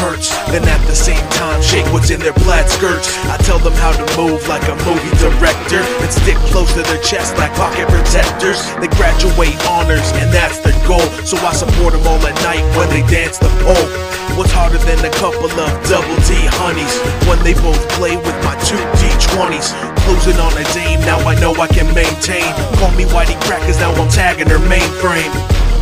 Then at the same time, shake what's in their plaid skirts. I tell them how to move like a movie director and stick close to their chest like pocket protectors. They graduate honors, and that's their goal. So I support them all at night when they dance the pole. What's harder than a couple of double D honeys when they both play with my two D20s? Closing on a dame, now I know I can maintain. Call me YTcrackers, now I'm tagging her mainframe.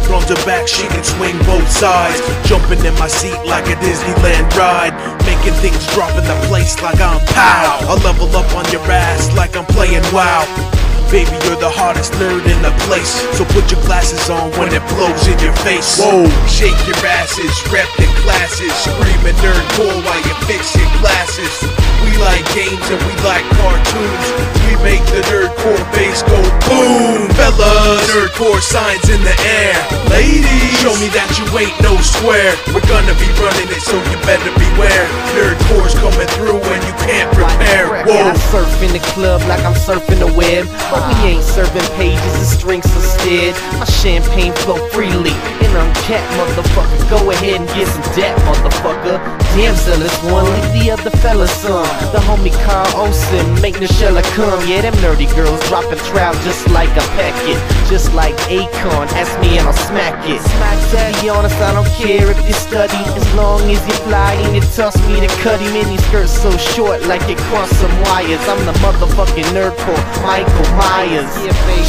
Front to back, she can swing both sides. Jumping in my seat like a Disneyland ride. Making things drop in the place like I'm pow. I level up on your ass like I'm playing WoW. Baby, you're the hardest nerd in the place. So put your glasses on when it blows in your face. Whoa, shake your asses, rep the classes. Screaming nerd nerdcore while you fix your glasses. We like games and we like cartoons. We make the nerdcore bass go. Fellas, signs in the air. Ladies, show me that you ain't no square. We're gonna be running it, so you better beware. Nerdcore's coming through and you can't prepare. Yeah, I Whoa. surf in the club like I'm surfing the web. But we ain't serving pages and strings instead. My champagne flow freely. And uncat, motherfucker. Go ahead and get some debt, motherfucker. Damn, sellers one, leave the other fellas some. The homie Carl Olsen, make Nichelle come. Yeah, them nerdy girls dropping trout just like a packet. Just like Akon, ask me and I'll smack it. smack To be honest, I don't care if you study. As long as you fly and you toss me to cut him in his skirt so short like it crossed some wires. I'm the motherfucking nerdcore, Michael Myers.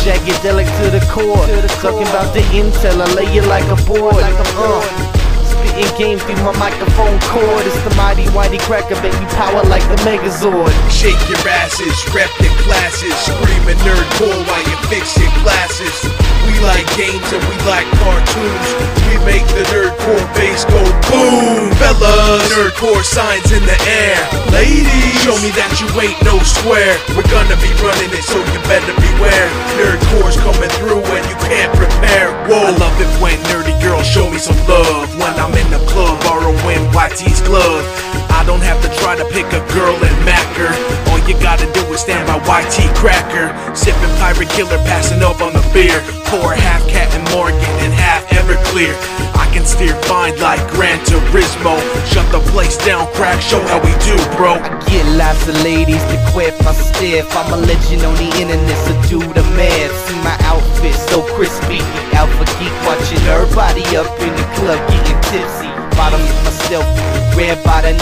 Shagadelic to the core. Talking about the intel, I lay you like a board. Uh, spitting game through my microphone cord. It's the mighty YTcracker, baby power like the Megazord. Shake your asses, rep your classes, screaming nerdcore while you fix your glasses. Like games and we like cartoons. We make the nerdcore bass go boom. Fellas, nerdcore signs in the air. Ladies, show me that you ain't no square. We're gonna be running it, so you better beware. Nerdcore's coming through and you can't prepare. Whoa, I love it when nerdy girls show me some love. When I'm in the club, borrowing YT's glove. I don't have to try to pick a girl and mack her. All you gotta do is stand by YT Cracker. Sipping Pirate Killer, passing up on the beer. Pour half Captain Morgan and half Everclear. I can steer fine like Gran Turismo. Shut the place down, crack, show how we do, bro. I get lots of ladies to quit my stiff. I'm a legend on the internet, so do the math. See my outfit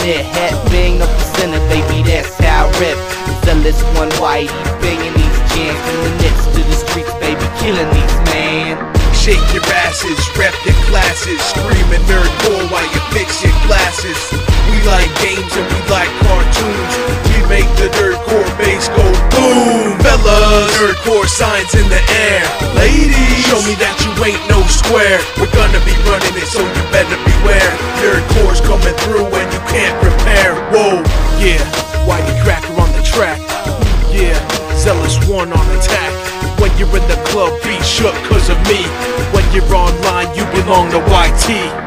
the net, hat bang up the center, baby. That's how I rep. Zealous one whitey, banging these jams from the nets to the streets, baby, killing these man. Shake your asses, rep your classes, screaming nerdcore while you fix your glasses. We like games and we like cartoons. We make the nerdcore bass go boom. Fellas, nerdcore signs in the air. Ladies, show me that you ain't no square. We're gonna be running it, so you better beware. Nerdcore's coming through can't prepare. Whoa, yeah, Whitey Cracker on the track. Yeah, Zealous one on attack. When you're in the club, be shook cause of me. When you're online, you belong to YT.